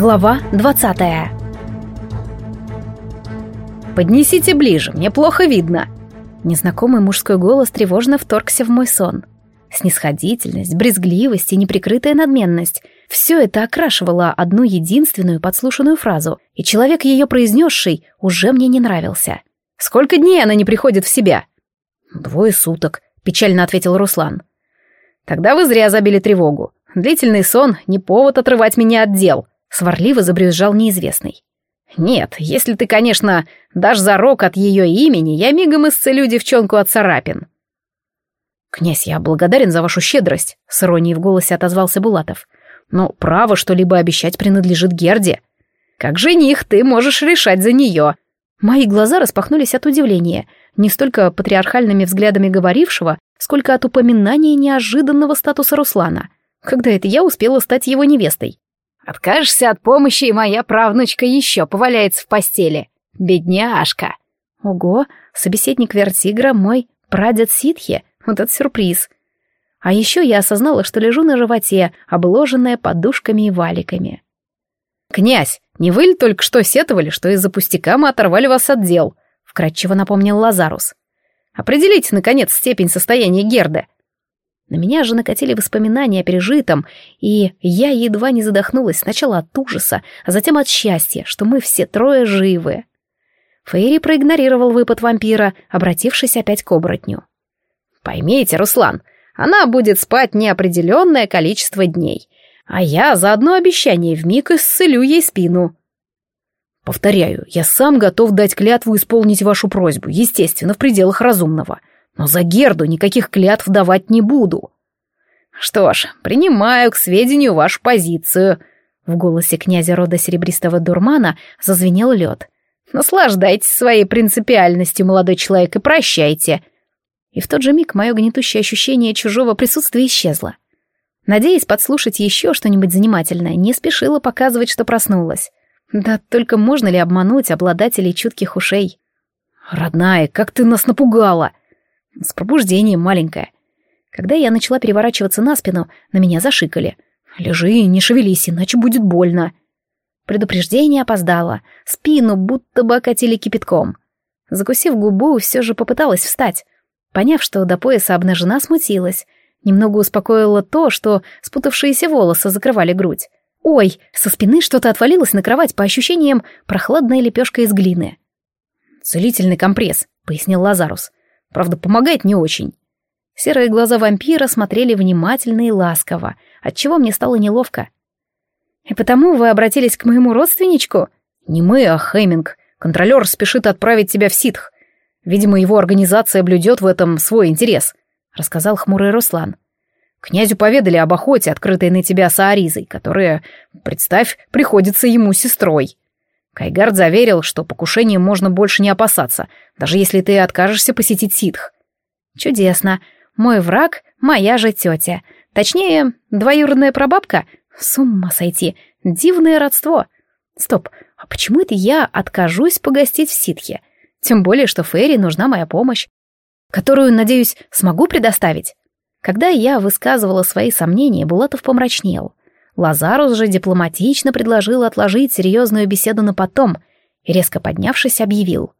Глава 20 «Поднесите ближе, мне плохо видно!» Незнакомый мужской голос тревожно вторгся в мой сон. Снисходительность, брезгливость и неприкрытая надменность — все это окрашивало одну единственную подслушанную фразу, и человек, ее произнесший, уже мне не нравился. «Сколько дней она не приходит в себя?» «Двое суток», — печально ответил Руслан. «Тогда вы зря забили тревогу. Длительный сон — не повод отрывать меня от дел», — сварливо забрюзжал неизвестный. «Нет, если ты, конечно, дашь зарок от ее имени, я мигом исцелю девчонку от царапин». «Князь, я благодарен за вашу щедрость», — с иронией в голосе отозвался Булатов. «Но право что-либо обещать принадлежит Герде. Как жених ты можешь решать за нее». Мои глаза распахнулись от удивления, не столько патриархальными взглядами говорившего, сколько от упоминания неожиданного статуса Руслана. Когда это я успела стать его невестой? Откажешься от помощи, и моя правнучка еще поваляется в постели. Бедняжка. Ого, собеседник Вертигра мой прадед Ситхи. Вот это сюрприз. А еще я осознала, что лежу на животе, обложенная подушками и валиками. «Князь, не вы ли только что сетовали, что из-за пустяка мы оторвали вас от дел?» — вкратчиво напомнил Лазарус. «Определите, наконец, степень состояния Герды. На меня же накатили воспоминания о пережитом, и я едва не задохнулась сначала от ужаса, а затем от счастья, что мы все трое живы. Фейри проигнорировал выпад вампира, обратившись опять к оборотню. «Поймите, Руслан, она будет спать неопределенное количество дней, а я за одно обещание вмиг исцелю ей спину». «Повторяю, я сам готов дать клятву исполнить вашу просьбу, естественно, в пределах разумного. Но за Герду никаких клятв давать не буду. Что ж, принимаю к сведению вашу позицию. В голосе князя рода серебристого дурмана зазвенел лед. Наслаждайтесь своей принципиальностью, молодой человек, и прощайте. И в тот же миг мое гнетущее ощущение чужого присутствия исчезло. Надеясь подслушать еще что-нибудь занимательное, не спешила показывать, что проснулась. Да только можно ли обмануть обладателей чутких ушей? «Родная, как ты нас напугала!» С пробуждением маленькая. Когда я начала переворачиваться на спину, на меня зашикали. «Лежи, не шевелись, иначе будет больно». Предупреждение опоздало. Спину будто бы окатили кипятком. Закусив губу, все же попыталась встать. Поняв, что до пояса обнажена, смутилась. Немного успокоило то, что спутавшиеся волосы закрывали грудь. Ой, со спины что-то отвалилось на кровать, по ощущениям, прохладная лепешка из глины. «Целительный компресс», — пояснил Лазарус. Правда, помогает не очень. Серые глаза вампира смотрели внимательно и ласково, отчего мне стало неловко. «И потому вы обратились к моему родственничку?» «Не мы, а Хэмминг. Контролер спешит отправить тебя в ситх. Видимо, его организация блюдет в этом свой интерес», — рассказал хмурый Руслан. «Князю поведали об охоте, открытой на тебя Сааризой, которая, представь, приходится ему сестрой». Кайгард заверил, что покушением можно больше не опасаться, даже если ты откажешься посетить ситх. Чудесно. Мой враг — моя же тетя. Точнее, двоюродная прабабка. С ума сойти. Дивное родство. Стоп, а почему это я откажусь погостить в ситхе? Тем более, что Ферри нужна моя помощь, которую, надеюсь, смогу предоставить. Когда я высказывала свои сомнения, Булатов помрачнел. Лазарус же дипломатично предложил отложить серьезную беседу на потом и, резко поднявшись, объявил.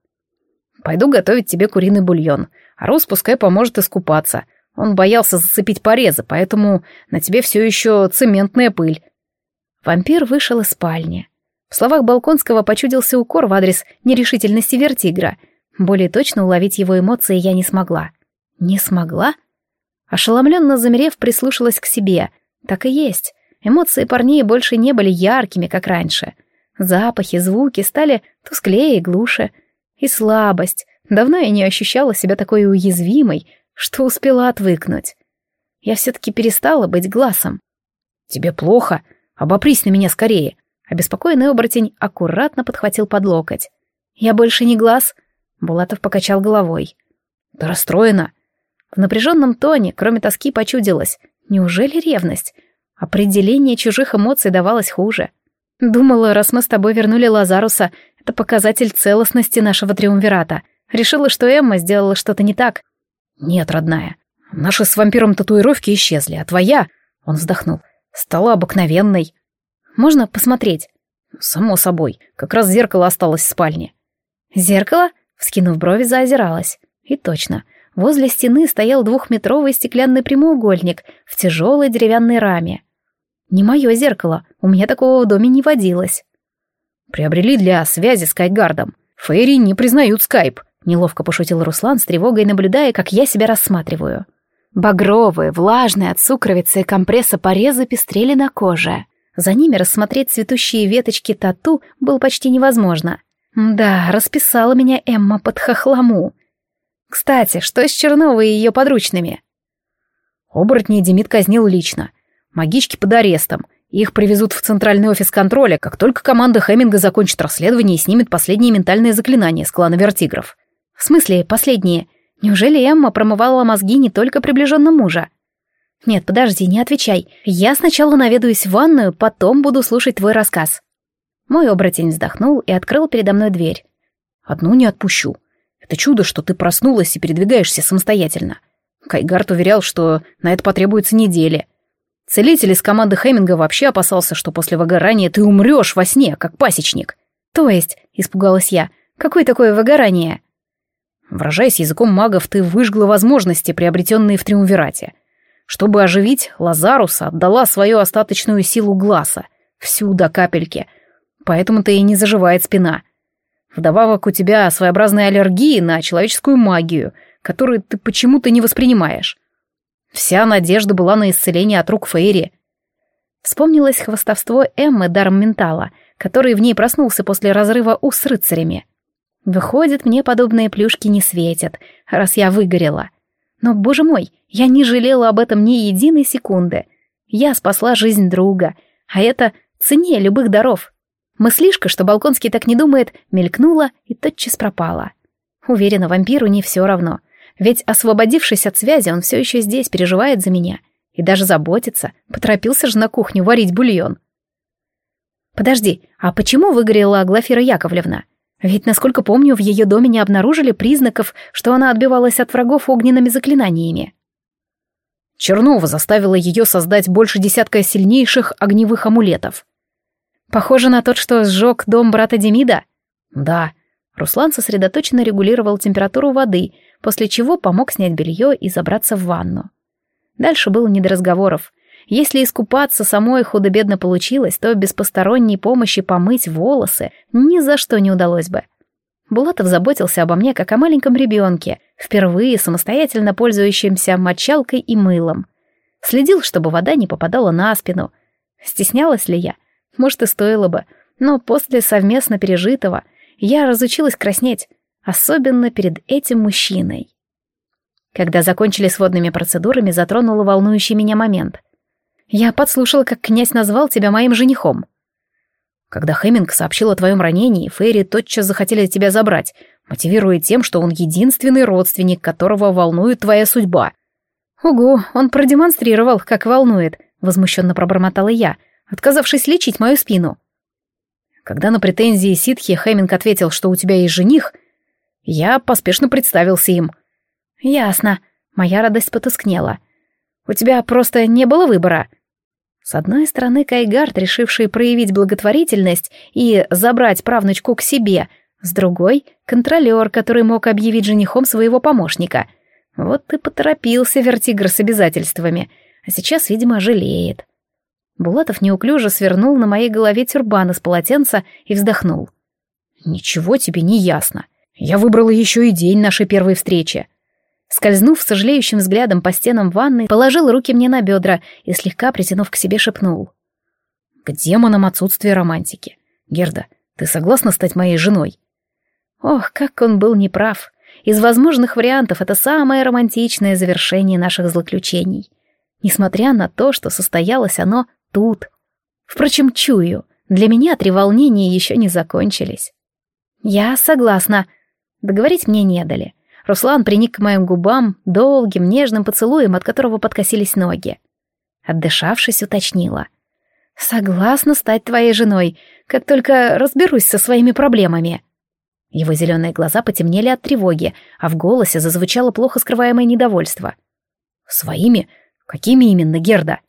«Пойду готовить тебе куриный бульон, а Рус пускай поможет искупаться. Он боялся зацепить порезы, поэтому на тебе все еще цементная пыль». Вампир вышел из спальни. В словах Балконского почудился укор в адрес нерешительности Вертигра. Более точно уловить его эмоции я не смогла. Не смогла? Ошеломленно замерев, прислушалась к себе. Так и есть. Эмоции парней больше не были яркими, как раньше. Запахи, звуки стали тусклее и глуше. И слабость. Давно я не ощущала себя такой уязвимой, что успела отвыкнуть. Я все-таки перестала быть глазом. «Тебе плохо? Обопрись на меня скорее!» Обеспокоенный оборотень аккуратно подхватил под локоть. «Я больше не глаз?» Булатов покачал головой. «Ты расстроена?» В напряженном тоне, кроме тоски, почудилась. Неужели ревность? Определение чужих эмоций давалось хуже. Думала, раз мы с тобой вернули Лазаруса, это показатель целостности нашего триумвирата. Решила, что Эмма сделала что-то не так. Нет, родная, наши с вампиром татуировки исчезли, а твоя, он вздохнул, стала обыкновенной. Можно посмотреть? Само собой, как раз зеркало осталось в спальне. Зеркало? Вскинув брови, заозиралась. И точно, возле стены стоял двухметровый стеклянный прямоугольник в тяжелой деревянной раме. Не мое зеркало, у меня такого в доме не водилось. Приобрели для связи с Кайгардом. Фейри не признают скайп, неловко пошутил Руслан с тревогой, наблюдая, как я себя рассматриваю. Багровые, влажные от сукровицы и компресса порезы пестрели на коже. За ними рассмотреть цветущие веточки тату было почти невозможно. Да, расписала меня Эмма под хохлому. Кстати, что с Черновой и ее подручными? Оборотней Демид казнил лично. Магички под арестом. Их привезут в центральный офис контроля, как только команда Хеминга закончит расследование и снимет последние ментальные заклинания с клана Вертигров. В смысле, последние? Неужели Эмма промывала мозги не только приближенным мужа? Нет, подожди, не отвечай. Я сначала наведаюсь в ванную, потом буду слушать твой рассказ. Мой оборотень вздохнул и открыл передо мной дверь. Одну не отпущу. Это чудо, что ты проснулась и передвигаешься самостоятельно. Кайгард уверял, что на это потребуется недели. Целитель из команды Хеминга вообще опасался, что после выгорания ты умрешь во сне, как пасечник. То есть, испугалась я, какое такое выгорание? Выражаясь языком магов, ты выжгла возможности, приобретенные в Триумвирате. Чтобы оживить, Лазаруса отдала свою остаточную силу глаза, всю до капельки, поэтому-то и не заживает спина. Вдобавок у тебя своеобразная аллергия на человеческую магию, которую ты почему-то не воспринимаешь. Вся надежда была на исцеление от рук Фейри. Вспомнилось хвостовство Эммы даром ментала, который в ней проснулся после разрыва у с рыцарями. Выходит, мне подобные плюшки не светят, раз я выгорела. Но, боже мой, я не жалела об этом ни единой секунды. Я спасла жизнь друга, а это цене любых даров. Мыслишка, что Балконский так не думает, мелькнула и тотчас пропала. Уверена, вампиру не все равно. Ведь, освободившись от связи, он все еще здесь, переживает за меня. И даже заботится. Поторопился же на кухню варить бульон. Подожди, а почему выгорела Глафира Яковлевна? Ведь, насколько помню, в ее доме не обнаружили признаков, что она отбивалась от врагов огненными заклинаниями. Чернова заставила ее создать больше десятка сильнейших огневых амулетов. Похоже на тот, что сжег дом брата Демида? Да. Руслан сосредоточенно регулировал температуру воды, после чего помог снять белье и забраться в ванну. Дальше было не до разговоров. Если искупаться самой худо-бедно получилось, то без посторонней помощи помыть волосы ни за что не удалось бы. Булатов заботился обо мне как о маленьком ребенке, впервые самостоятельно пользующемся мочалкой и мылом. Следил, чтобы вода не попадала на спину. Стеснялась ли я? Может, и стоило бы. Но после совместно пережитого я разучилась краснеть, особенно перед этим мужчиной. Когда закончили с водными процедурами, затронула волнующий меня момент. Я подслушала, как князь назвал тебя моим женихом. Когда Хэмминг сообщил о твоем ранении, Фейри тотчас захотели тебя забрать, мотивируя тем, что он единственный родственник, которого волнует твоя судьба. Угу, он продемонстрировал, как волнует, возмущенно пробормотала я, отказавшись лечить мою спину. Когда на претензии ситхи Хэмминг ответил, что у тебя есть жених, я поспешно представился им. Ясно. Моя радость потускнела. У тебя просто не было выбора. С одной стороны, Кайгард, решивший проявить благотворительность и забрать правнучку к себе, с другой — контролер, который мог объявить женихом своего помощника. Вот ты поторопился, Вертигр, с обязательствами, а сейчас, видимо, жалеет. Булатов неуклюже свернул на моей голове тюрбан из полотенца и вздохнул. «Ничего тебе не ясно. Я выбрала еще и день нашей первой встречи. Скользнув сожалеющим взглядом по стенам ванной, положил руки мне на бедра и, слегка притянув к себе, шепнул. «К демонам отсутствие романтики. Герда, ты согласна стать моей женой?» Ох, как он был неправ. Из возможных вариантов это самое романтичное завершение наших злоключений. Несмотря на то, что состоялось оно тут. Впрочем, чую, для меня три волнения еще не закончились. Я согласна. Договорить мне не дали. Руслан приник к моим губам долгим, нежным поцелуем, от которого подкосились ноги. Отдышавшись, уточнила. «Согласна стать твоей женой, как только разберусь со своими проблемами». Его зеленые глаза потемнели от тревоги, а в голосе зазвучало плохо скрываемое недовольство. «Своими? Какими именно, Герда?»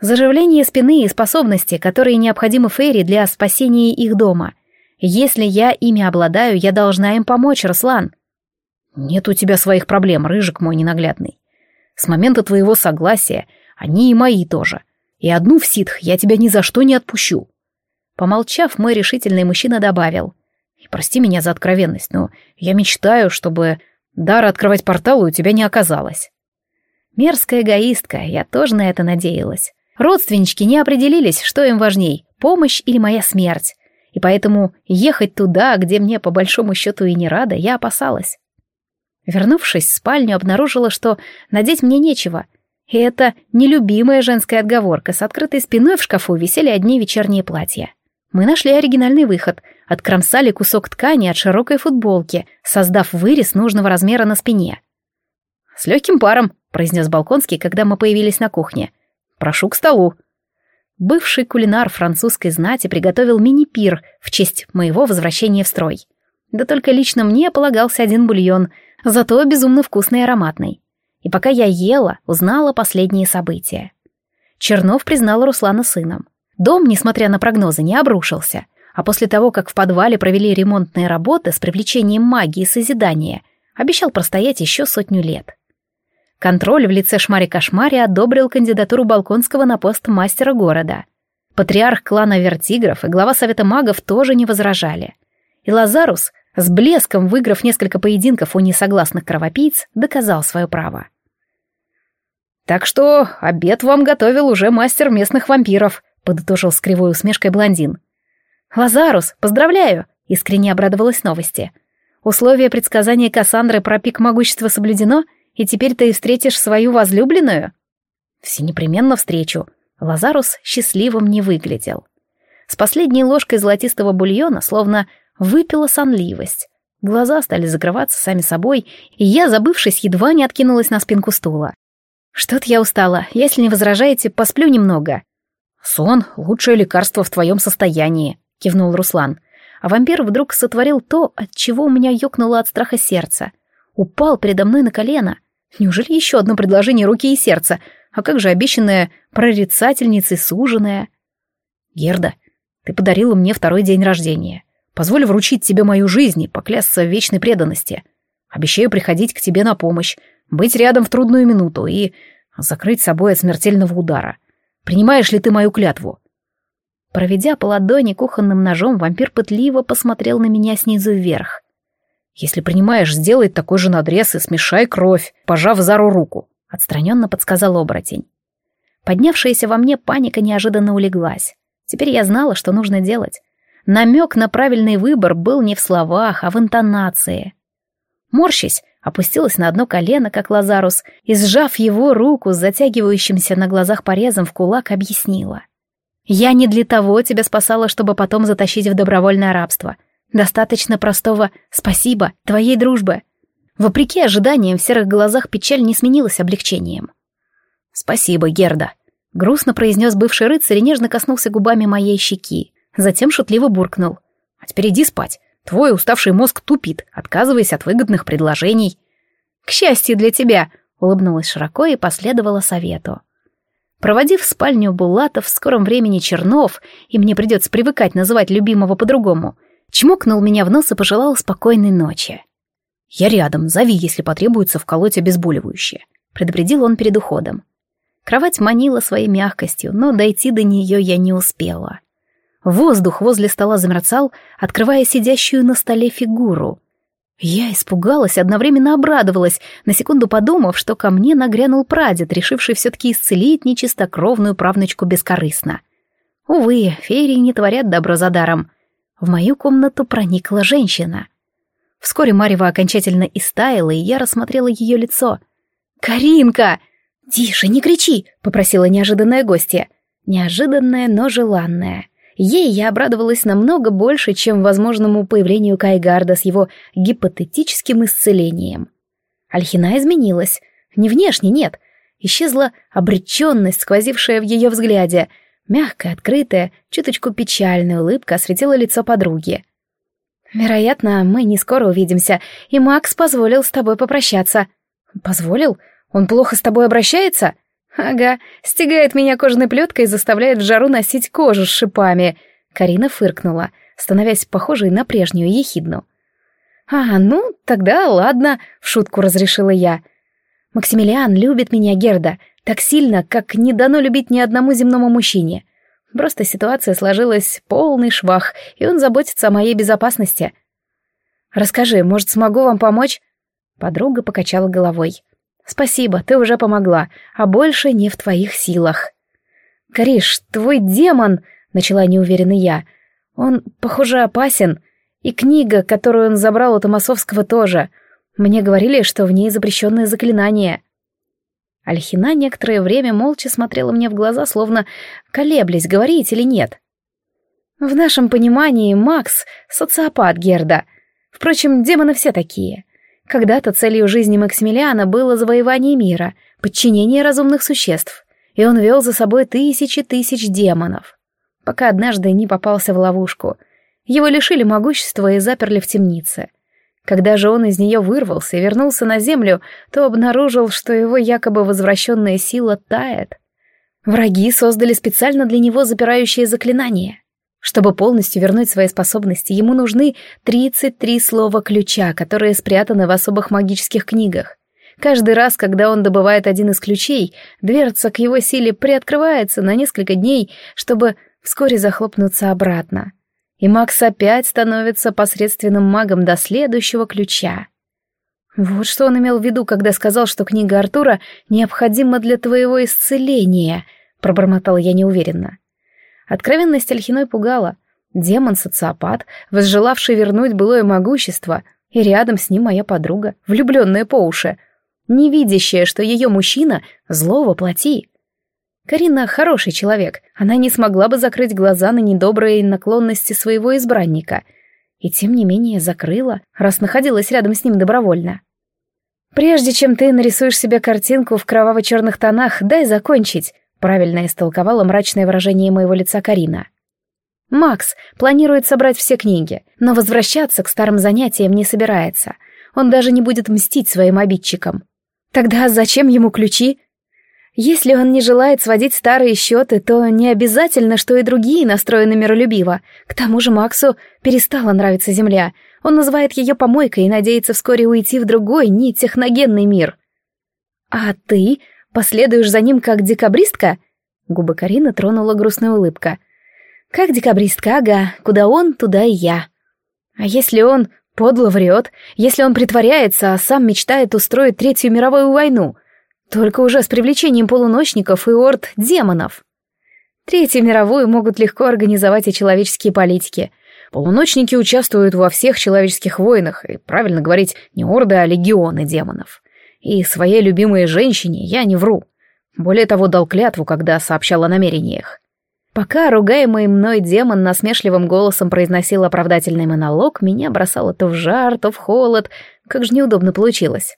Заживление спины и способности, которые необходимы Фейри для спасения их дома. Если я ими обладаю, я должна им помочь, Руслан. Нет у тебя своих проблем, рыжик мой ненаглядный. С момента твоего согласия они и мои тоже. И одну в ситх я тебя ни за что не отпущу. Помолчав, мой решительный мужчина добавил. И прости меня за откровенность, но я мечтаю, чтобы дара открывать порталы у тебя не оказалось. Мерзкая эгоистка, я тоже на это надеялась. Родственнички не определились, что им важней, помощь или моя смерть. И поэтому ехать туда, где мне по большому счету и не рада, я опасалась. Вернувшись в спальню, обнаружила, что надеть мне нечего. И это нелюбимая женская отговорка. С открытой спиной в шкафу висели одни вечерние платья. Мы нашли оригинальный выход. Откромсали кусок ткани от широкой футболки, создав вырез нужного размера на спине. «С легким паром», — произнес Балконский, когда мы появились на кухне. «Прошу к столу». Бывший кулинар французской знати приготовил мини-пир в честь моего возвращения в строй. Да только лично мне полагался один бульон — зато безумно вкусный и ароматный. И пока я ела, узнала последние события. Чернов признал Руслана сыном. Дом, несмотря на прогнозы, не обрушился, а после того, как в подвале провели ремонтные работы с привлечением магии и созидания, обещал простоять еще сотню лет. Контроль в лице Шмари-Кошмари одобрил кандидатуру Балконского на пост мастера города. Патриарх клана Вертигров и глава Совета магов тоже не возражали. И Лазарус с блеском выиграв несколько поединков у несогласных кровопийц, доказал свое право. «Так что обед вам готовил уже мастер местных вампиров», — подытожил с кривой усмешкой блондин. «Лазарус, поздравляю!» — искренне обрадовалась новости. «Условие предсказания Кассандры про пик могущества соблюдено, и теперь ты встретишь свою возлюбленную?» «Все непременно встречу». Лазарус счастливым не выглядел. С последней ложкой золотистого бульона, словно выпила сонливость. Глаза стали закрываться сами собой, и я, забывшись, едва не откинулась на спинку стула. «Что-то я устала. Если не возражаете, посплю немного». «Сон — лучшее лекарство в твоем состоянии», — кивнул Руслан. А вампир вдруг сотворил то, от чего у меня ёкнуло от страха сердце. Упал передо мной на колено. Неужели еще одно предложение руки и сердца? А как же обещанная прорицательница суженая? «Герда, ты подарила мне второй день рождения. Позволь вручить тебе мою жизнь и поклясться в вечной преданности. Обещаю приходить к тебе на помощь, быть рядом в трудную минуту и закрыть собой от смертельного удара. Принимаешь ли ты мою клятву?» Проведя по ладони кухонным ножом, вампир пытливо посмотрел на меня снизу вверх. «Если принимаешь, сделай такой же надрез и смешай кровь, пожав Зару руку», — отстраненно подсказал оборотень. Поднявшаяся во мне паника неожиданно улеглась. Теперь я знала, что нужно делать. Намек на правильный выбор был не в словах, а в интонации. Морщись, опустилась на одно колено, как Лазарус, и, сжав его руку с затягивающимся на глазах порезом в кулак, объяснила. «Я не для того тебя спасала, чтобы потом затащить в добровольное рабство. Достаточно простого «спасибо» твоей дружбы». Вопреки ожиданиям, в серых глазах печаль не сменилась облегчением. «Спасибо, Герда», — грустно произнес бывший рыцарь и нежно коснулся губами моей щеки. Затем шутливо буркнул. «А теперь иди спать. Твой уставший мозг тупит, отказываясь от выгодных предложений». «К счастью для тебя», — улыбнулась широко и последовала совету. Проводив в спальню Булатов, в скором времени Чернов, и мне придется привыкать называть любимого по-другому, чмокнул меня в нос и пожелал спокойной ночи. «Я рядом, зови, если потребуется вколоть обезболивающее», — предупредил он перед уходом. Кровать манила своей мягкостью, но дойти до нее я не успела. Воздух возле стола замерцал, открывая сидящую на столе фигуру. Я испугалась, одновременно обрадовалась, на секунду подумав, что ко мне нагрянул прадед, решивший все-таки исцелить нечистокровную правнучку бескорыстно. Увы, феи не творят добро за даром. В мою комнату проникла женщина. Вскоре Марева окончательно истаяла, и я рассмотрела ее лицо. «Каринка!» «Тише, не кричи!» — попросила неожиданная гостья. Неожиданная, но желанная. Ей я обрадовалась намного больше, чем возможному появлению Кайгарда с его гипотетическим исцелением. Альхина изменилась. Не внешне, нет. Исчезла обреченность, сквозившая в ее взгляде. Мягкая, открытая, чуточку печальная улыбка осветила лицо подруги. «Вероятно, мы не скоро увидимся, и Макс позволил с тобой попрощаться». «Позволил? Он плохо с тобой обращается?» Ага, стягает меня кожаной плеткой и заставляет в жару носить кожу с шипами. Карина фыркнула, становясь похожей на прежнюю ехидну. «А, ну, тогда ладно», — в шутку разрешила я. «Максимилиан любит меня, Герда, так сильно, как не дано любить ни одному земному мужчине. Просто ситуация сложилась полный швах, и он заботится о моей безопасности. Расскажи, может, смогу вам помочь?» Подруга покачала головой. «Спасибо, ты уже помогла, а больше не в твоих силах». «Кариш, твой демон!» — начала неуверенно я. «Он, похоже, опасен. И книга, которую он забрал у Томасовского, тоже. Мне говорили, что в ней запрещенное заклинание». Альхина некоторое время молча смотрела мне в глаза, словно колеблясь, говорить или нет. «В нашем понимании Макс — социопат Герда. Впрочем, демоны все такие. Когда-то целью жизни Максимилиана было завоевание мира, подчинение разумных существ, и он вел за собой тысячи тысяч демонов, пока однажды не попался в ловушку. Его лишили могущества и заперли в темнице. Когда же он из нее вырвался и вернулся на землю, то обнаружил, что его якобы возвращенная сила тает. Враги создали специально для него запирающее заклинание. Чтобы полностью вернуть свои способности, ему нужны 33 слова ключа, которые спрятаны в особых магических книгах. Каждый раз, когда он добывает один из ключей, дверца к его силе приоткрывается на несколько дней, чтобы вскоре захлопнуться обратно. И Макс опять становится посредственным магом до следующего ключа. Вот что он имел в виду, когда сказал, что книга Артура необходима для твоего исцеления, пробормотал я неуверенно. Откровенность Альхиной пугала. Демон-социопат, возжелавший вернуть былое могущество, и рядом с ним моя подруга, влюбленная по уши, не видящая, что ее мужчина — зло воплоти. Карина хороший человек, она не смогла бы закрыть глаза на недобрые наклонности своего избранника, и тем не менее закрыла, раз находилась рядом с ним добровольно. «Прежде чем ты нарисуешь себе картинку в кроваво-черных тонах, дай закончить», Правильно истолковала мрачное выражение моего лица Карина. Макс планирует собрать все книги, но возвращаться к старым занятиям не собирается. Он даже не будет мстить своим обидчикам. Тогда зачем ему ключи? Если он не желает сводить старые счеты, то не обязательно, что и другие настроены миролюбиво. К тому же Максу перестала нравиться Земля. Он называет ее помойкой и надеется вскоре уйти в другой, не техногенный мир. А ты Последуешь за ним как декабристка?» Губы Карины тронула грустная улыбка. «Как декабристка, ага. Куда он, туда и я. А если он подло врет, если он притворяется, а сам мечтает устроить Третью мировую войну, только уже с привлечением полуночников и орд демонов?» Третью мировую могут легко организовать и человеческие политики. Полуночники участвуют во всех человеческих войнах, и правильно говорить, не орды, а легионы демонов. И своей любимой женщине я не вру. Более того, дал клятву, когда сообщал о намерениях. Пока ругаемый мной демон насмешливым голосом произносил оправдательный монолог, меня бросало то в жар, то в холод. Как же неудобно получилось.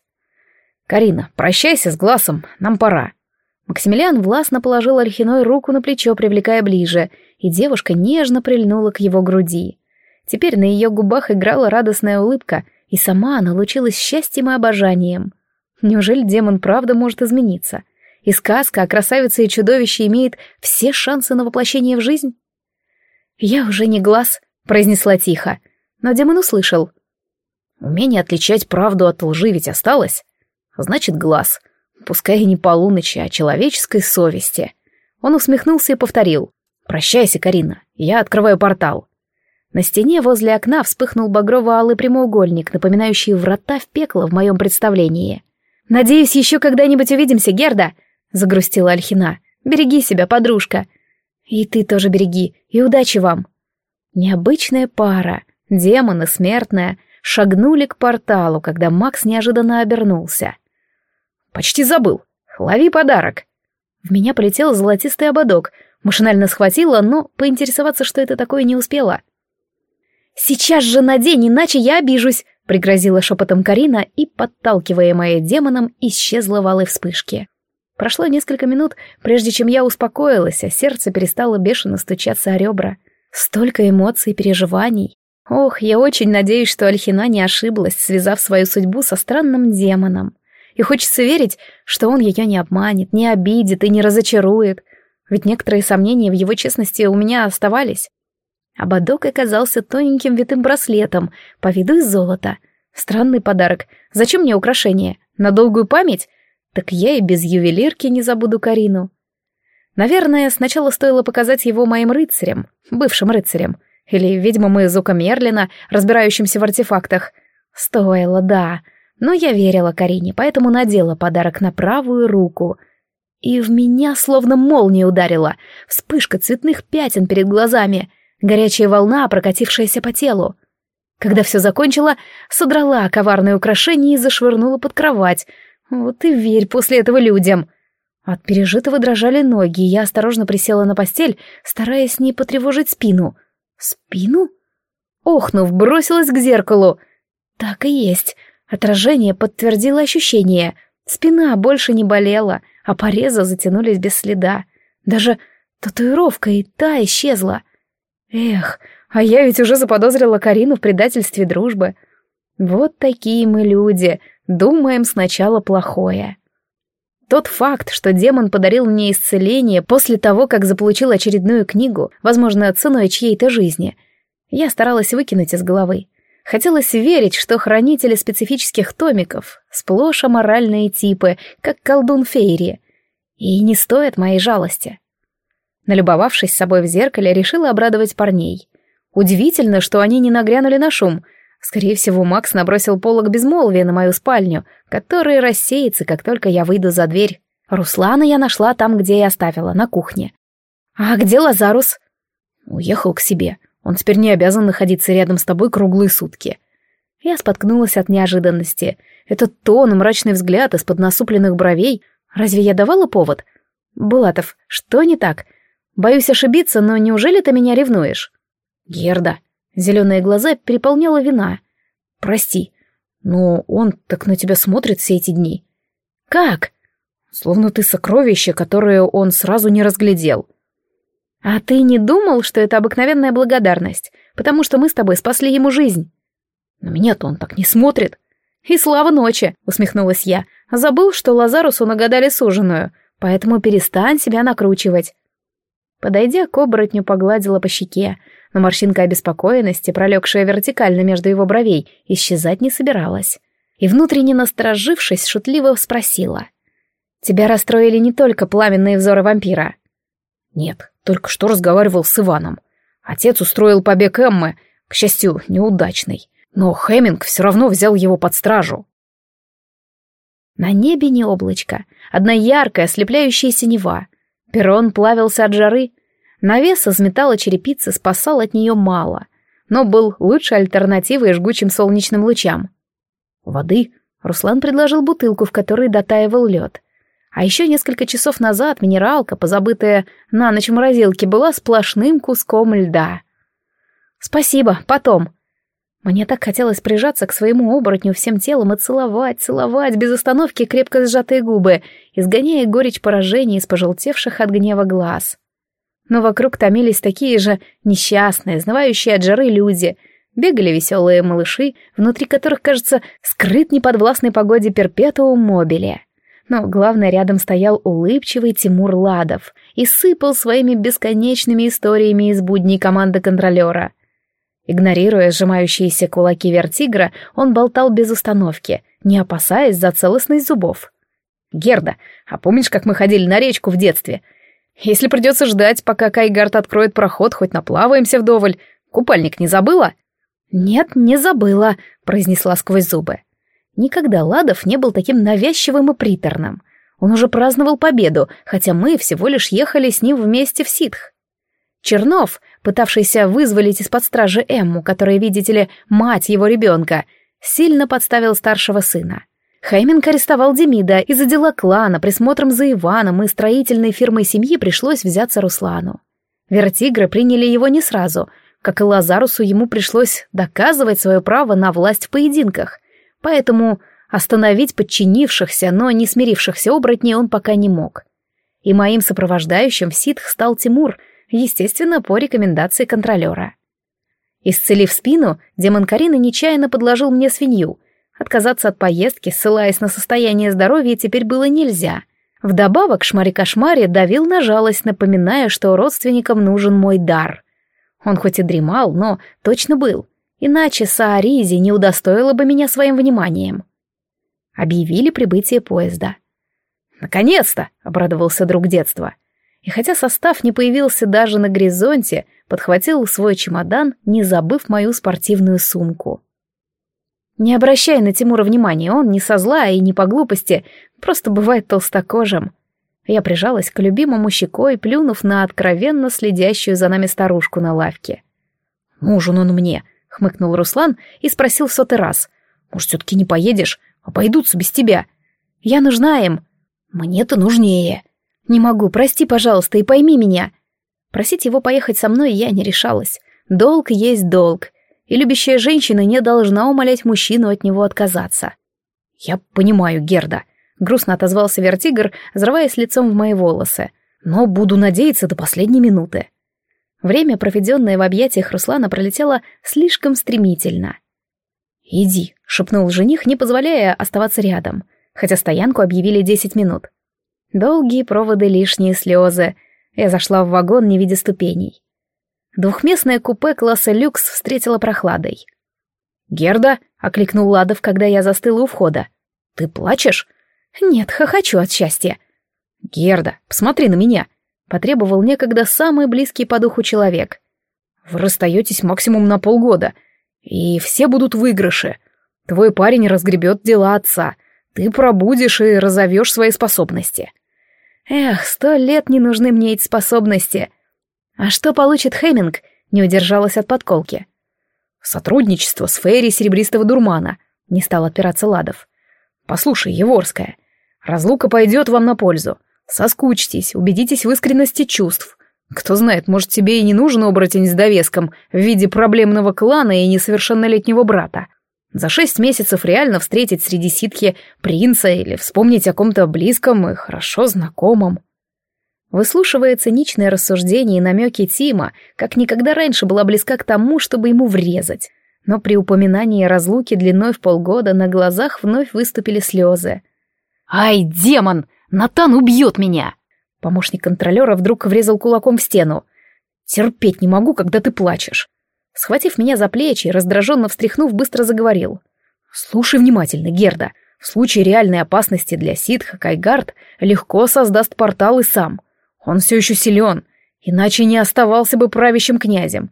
«Карина, прощайся с глазом, нам пора». Максимилиан властно положил Альхиной руку на плечо, привлекая ближе, и девушка нежно прильнула к его груди. Теперь на ее губах играла радостная улыбка, и сама она лучилась счастьем и обожанием. Неужели демон правда может измениться? И сказка о красавице и чудовище имеет все шансы на воплощение в жизнь? «Я уже не глаз», — произнесла тихо, но демон услышал. «Умение отличать правду от лжи ведь осталось. Значит, глаз. Пускай и не полуночи, а человеческой совести». Он усмехнулся и повторил. «Прощайся, Карина, я открываю портал». На стене возле окна вспыхнул багрово-алый прямоугольник, напоминающий врата в пекло в моем представлении. «Надеюсь, еще когда-нибудь увидимся, Герда!» — загрустила Альхина. «Береги себя, подружка!» «И ты тоже береги, и удачи вам!» Необычная пара, демон и смертная, шагнули к порталу, когда Макс неожиданно обернулся. «Почти забыл. Лови подарок!» В меня полетел золотистый ободок, машинально схватила, но поинтересоваться, что это такое, не успела. «Сейчас же надень, иначе я обижусь!» — пригрозила шепотом Карина и, подталкиваемая демоном, исчезла в алой вспышке. Прошло несколько минут, прежде чем я успокоилась, а сердце перестало бешено стучаться о ребра. Столько эмоций и переживаний. Ох, я очень надеюсь, что Альхина не ошиблась, связав свою судьбу со странным демоном. И хочется верить, что он ее не обманет, не обидит и не разочарует. Ведь некоторые сомнения в его честности у меня оставались. Ободок оказался тоненьким витым браслетом, по виду из золота. Странный подарок. Зачем мне украшение? На долгую память? Так я и без ювелирки не забуду Карину. Наверное, сначала стоило показать его моим рыцарям, бывшим рыцарям, или ведьмам из Ука Мерлина, разбирающимся в артефактах. Стоило, да. Но я верила Карине, поэтому надела подарок на правую руку. И в меня словно молния ударила. Вспышка цветных пятен перед глазами — горячая волна, прокатившаяся по телу. Когда все закончила, содрала коварное украшение и зашвырнула под кровать. Вот и верь после этого людям. От пережитого дрожали ноги, и я осторожно присела на постель, стараясь не потревожить спину. Спину? Охнув, бросилась к зеркалу. Так и есть. Отражение подтвердило ощущение. Спина больше не болела, а порезы затянулись без следа. Даже татуировка и та исчезла. Эх, а я ведь уже заподозрила Карину в предательстве дружбы. Вот такие мы люди, думаем сначала плохое. Тот факт, что демон подарил мне исцеление после того, как заполучил очередную книгу, возможно, ценой чьей-то жизни, я старалась выкинуть из головы. Хотелось верить, что хранители специфических томиков сплошь аморальные типы, как колдун Фейри, и не стоят моей жалости. Налюбовавшись собой в зеркале, решила обрадовать парней. Удивительно, что они не нагрянули на шум. Скорее всего, Макс набросил полог безмолвия на мою спальню, который рассеется, как только я выйду за дверь. Руслана я нашла там, где и оставила, на кухне. «А где Лазарус?» «Уехал к себе. Он теперь не обязан находиться рядом с тобой круглые сутки». Я споткнулась от неожиданности. Этот тон и мрачный взгляд из-под насупленных бровей. Разве я давала повод? «Булатов, что не так? Боюсь ошибиться, но неужели ты меня ревнуешь? Герда. Зеленые глаза переполняла вина. Прости, но он так на тебя смотрит все эти дни. Как? Словно ты сокровище, которое он сразу не разглядел. А ты не думал, что это обыкновенная благодарность, потому что мы с тобой спасли ему жизнь? На меня-то он так не смотрит. И слава ночи, усмехнулась я. Забыл, что Лазарусу нагадали суженую, поэтому перестань себя накручивать. Подойдя к оборотню, погладила по щеке, но морщинка обеспокоенности, пролегшая вертикально между его бровей, исчезать не собиралась. И внутренне насторожившись, шутливо спросила. «Тебя расстроили не только пламенные взоры вампира?» «Нет, только что разговаривал с Иваном. Отец устроил побег Эммы, к счастью, неудачный. Но Хеминг все равно взял его под стражу». На небе не облачко, одна яркая, ослепляющая синева — Перрон плавился от жары. Навес из металла черепицы спасал от нее мало, но был лучшей альтернативой жгучим солнечным лучам. Воды Руслан предложил бутылку, в которой дотаивал лед. А еще несколько часов назад минералка, позабытая на ночь в морозилке, была сплошным куском льда. «Спасибо, потом», мне так хотелось прижаться к своему оборотню всем телом и целовать, целовать, без остановки крепко сжатые губы, изгоняя горечь поражения из пожелтевших от гнева глаз. Но вокруг томились такие же несчастные, знавающие от жары люди. Бегали веселые малыши, внутри которых, кажется, скрыт неподвластной погоде перпетуум мобили. Но главное, рядом стоял улыбчивый Тимур Ладов и сыпал своими бесконечными историями из будней команды контролера — Игнорируя сжимающиеся кулаки вертигра, он болтал без остановки, не опасаясь за целостность зубов. «Герда, а помнишь, как мы ходили на речку в детстве? Если придется ждать, пока Кайгард откроет проход, хоть наплаваемся вдоволь, купальник не забыла?» «Нет, не забыла», — произнесла сквозь зубы. Никогда Ладов не был таким навязчивым и приторным. Он уже праздновал победу, хотя мы всего лишь ехали с ним вместе в ситх. Чернов, пытавшийся вызволить из-под стражи Эмму, которая, видите ли, мать его ребенка, сильно подставил старшего сына. Хейминг арестовал Демида из-за дела клана, присмотром за Иваном и строительной фирмой семьи пришлось взяться Руслану. Вертигры приняли его не сразу, как и Лазарусу ему пришлось доказывать свое право на власть в поединках, поэтому остановить подчинившихся, но не смирившихся оборотней он пока не мог. И моим сопровождающим в ситх стал Тимур — естественно, по рекомендации контролера. Исцелив спину, демон Карина нечаянно подложил мне свинью, Отказаться от поездки, ссылаясь на состояние здоровья, теперь было нельзя. Вдобавок Шмари-Кошмари давил на жалость, напоминая, что родственникам нужен мой дар. Он хоть и дремал, но точно был. Иначе Сааризи не удостоила бы меня своим вниманием. Объявили прибытие поезда. «Наконец-то!» — обрадовался друг детства. И хотя состав не появился даже на горизонте, подхватил свой чемодан, не забыв мою спортивную сумку. Не обращай на Тимура внимания, он не со зла и не по глупости, просто бывает толстокожим. Я прижалась к любимому щекой, плюнув на откровенно следящую за нами старушку на лавке. «Нужен он мне», — хмыкнул Руслан и спросил в сотый раз. «Может, все-таки не поедешь? Обойдутся без тебя. Я нужна им. Мне-то нужнее. Не могу, прости, пожалуйста, и пойми меня». Просить его поехать со мной я не решалась. Долг есть долг и любящая женщина не должна умолять мужчину от него отказаться. «Я понимаю, Герда», — грустно отозвался Вертигр, взрываясь лицом в мои волосы, «но буду надеяться до последней минуты». Время, проведенное в объятиях Руслана, пролетело слишком стремительно. «Иди», — шепнул жених, не позволяя оставаться рядом, хотя стоянку объявили десять минут. Долгие проводы, лишние слезы. Я зашла в вагон, не видя ступеней. Двухместное купе класса люкс встретило прохладой. «Герда?» — окликнул Ладов, когда я застыла у входа. «Ты плачешь?» «Нет, хохочу от счастья». «Герда, посмотри на меня!» — потребовал некогда самый близкий по духу человек. «Вы расстаетесь максимум на полгода, и все будут выигрыши. Твой парень разгребет дела отца, ты пробудешь и разовьешь свои способности». «Эх, сто лет не нужны мне эти способности!» «А что получит Хеминг?» — не удержалась от подколки. «Сотрудничество с Фейри Серебристого Дурмана», — не стал отпираться Ладов. «Послушай, Еворская, разлука пойдет вам на пользу. Соскучьтесь, убедитесь в искренности чувств. Кто знает, может, тебе и не нужен оборотень с довеском в виде проблемного клана и несовершеннолетнего брата. За шесть месяцев реально встретить среди ситхи принца или вспомнить о ком-то близком и хорошо знакомом. Выслушивая циничные рассуждения и намеки Тима, как никогда раньше была близка к тому, чтобы ему врезать. Но при упоминании разлуки длиной в полгода на глазах вновь выступили слезы. «Ай, демон! Натан убьет меня!» Помощник контролера вдруг врезал кулаком в стену. «Терпеть не могу, когда ты плачешь». Схватив меня за плечи раздраженно встряхнув, быстро заговорил. «Слушай внимательно, Герда. В случае реальной опасности для ситха Кайгард легко создаст портал и сам. Он все еще силен, иначе не оставался бы правящим князем.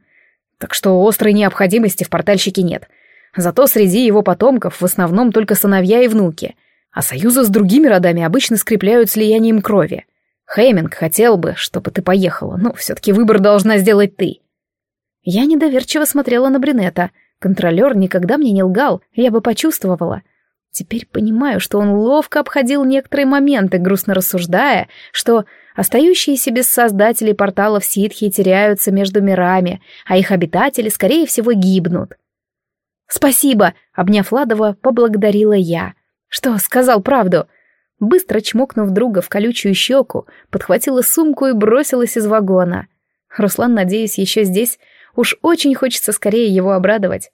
Так что острой необходимости в портальщике нет. Зато среди его потомков в основном только сыновья и внуки, а союзы с другими родами обычно скрепляют слиянием крови. Хейминг хотел бы, чтобы ты поехала, но все-таки выбор должна сделать ты. Я недоверчиво смотрела на брюнета. Контролер никогда мне не лгал, я бы почувствовала. Теперь понимаю, что он ловко обходил некоторые моменты, грустно рассуждая, что Остающиеся без создателей порталов ситхи теряются между мирами, а их обитатели, скорее всего, гибнут. «Спасибо!» — обняв Ладова, поблагодарила я. «Что, сказал правду?» Быстро чмокнув друга в колючую щеку, подхватила сумку и бросилась из вагона. Руслан, надеюсь, еще здесь. Уж очень хочется скорее его обрадовать.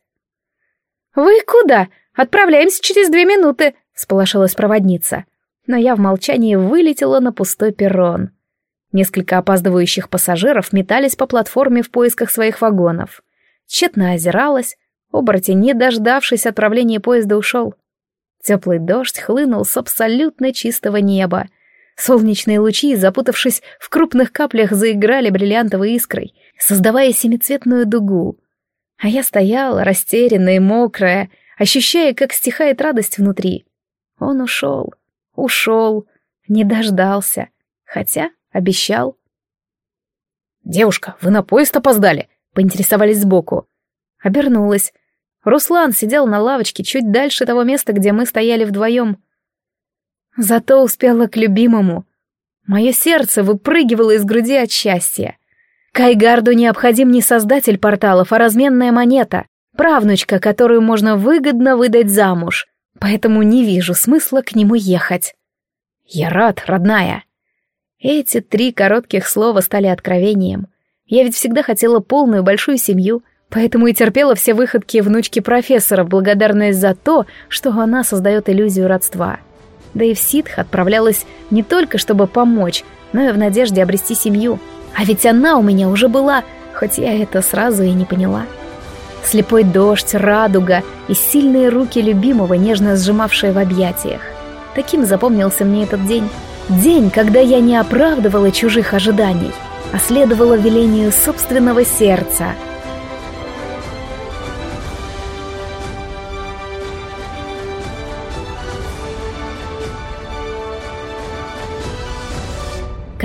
«Вы куда? Отправляемся через две минуты!» — сполошилась проводница. Но я в молчании вылетела на пустой перрон. Несколько опаздывающих пассажиров метались по платформе в поисках своих вагонов. Тщетно озиралась, оборотень, не дождавшись отправления поезда, ушел. Теплый дождь хлынул с абсолютно чистого неба. Солнечные лучи, запутавшись в крупных каплях, заиграли бриллиантовой искрой, создавая семицветную дугу. А я стояла, растерянная и мокрая, ощущая, как стихает радость внутри. Он ушел, ушел, не дождался. Хотя Обещал. «Девушка, вы на поезд опоздали?» — поинтересовались сбоку. Обернулась. Руслан сидел на лавочке чуть дальше того места, где мы стояли вдвоем. Зато успела к любимому. Мое сердце выпрыгивало из груди от счастья. Кайгарду необходим не создатель порталов, а разменная монета, правнучка, которую можно выгодно выдать замуж, поэтому не вижу смысла к нему ехать. Я рад, родная. Эти три коротких слова стали откровением. Я ведь всегда хотела полную большую семью, Поэтому и терпела все выходки внучки профессора в благодарность за то, что она создает иллюзию родства. Да и в ситх отправлялась не только чтобы помочь, но и в надежде обрести семью. А ведь она у меня уже была, хоть я это сразу и не поняла. Слепой дождь, радуга и сильные руки любимого, нежно сжимавшие в объятиях. Таким запомнился мне этот день. День, когда я не оправдывала чужих ожиданий, а следовала велению собственного сердца —